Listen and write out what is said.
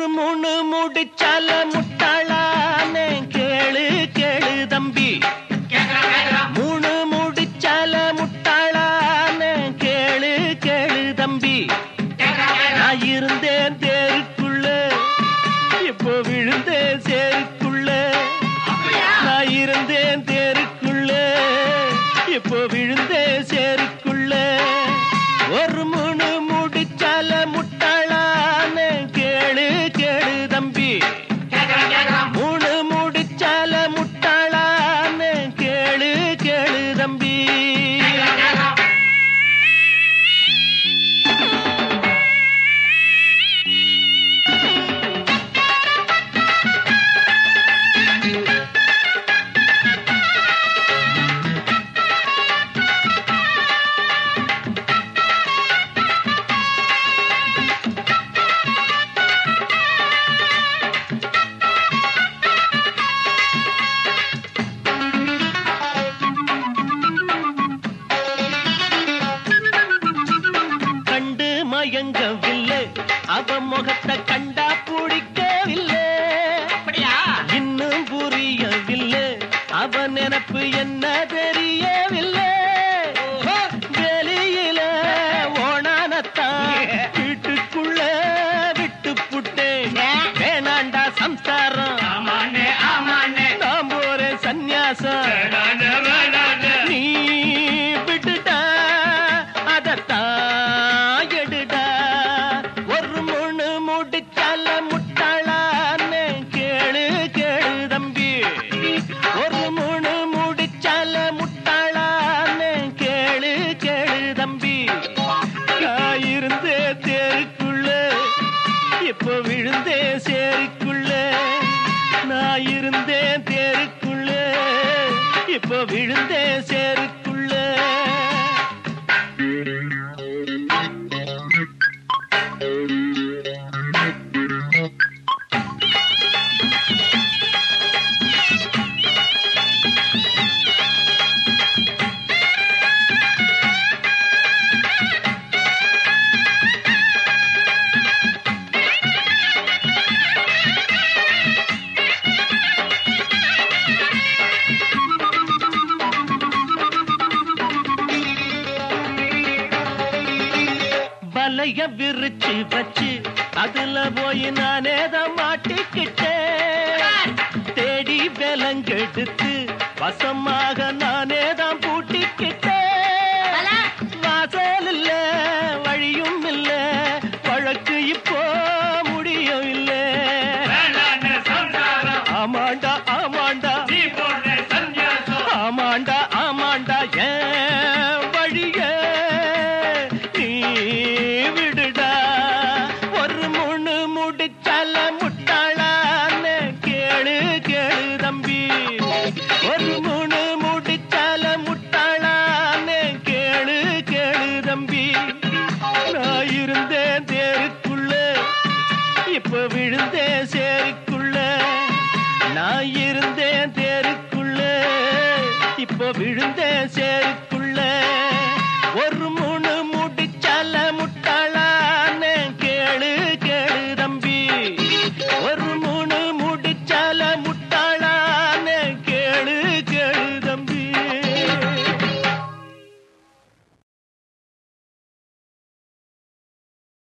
ஒரு மூணு முடிச்சால முட்டாளானே கேளு கேளு தம்பி. மூணு முடிச்சால முட்டாளானே கேளு கேளு தம்பி. கண்டு மயங்கவில்லை அவ முகத்தை கண்டா பிடிக்கவில்லை. இன்னும் புரியவில்லை. அவ நினப்பு இப்போ விழுந்தே சேரிக்குள்ளே. நான் இருந்தேன் தேருக்குள்ள. இப்போ விழுந்தே சேருக்கு வலைய விரிச்சு வச்சு அதுல போய் நானே தான் மாட்டிக்கிட்டேன். தேடி விலங்கெடுத்து வசமாக நானே தான் விழுந்தேன் சேருக்குள்ள. நான் இருந்தேன் தேருக்குள்ள. இப்போ விழுந்தேன் சேருக்குள்ள.